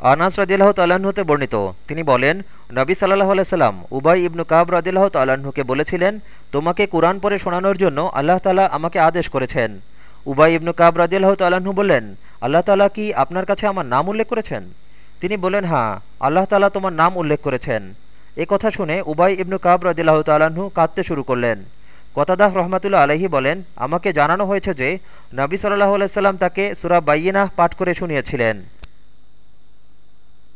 আনাস রাদিল্লাহ তাল্লাহ্নতে বর্ণিত। তিনি বলেন, নবী সাল্লাহ আলাইসাল্লাম উবাই ইবনু কাব রাজিল্লাহ তাল্লাহ্নকে বলেছিলেন, তোমাকে কোরআন পরে শোনানোর জন্য আল্লাহ তালা আমাকে আদেশ করেছেন। উবাই ইবনু কাব রাজিল্লাহ তাল্লাহ্ন বললেন, আল্লাহ তালা কি আপনার কাছে আমার নাম উল্লেখ করেছেন? তিনি বলেন হ্যাঁ আল্লাহ তালা তোমার নাম উল্লেখ করেছেন। এ কথা শুনে উবাই ইবনু কাব রাজিল্লাহ তাল্লাহ্ন কাঁদতে শুরু করলেন। কতাদাহ রহমাতুল্লা আলহি বলেন, আমাকে জানানো হয়েছে যে, নবী সাল্লাহ আলাইসাল্লাম তাকে সুরা বাইয়িনাহ পাঠ করে শুনিয়েছিলেন।